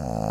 Uh,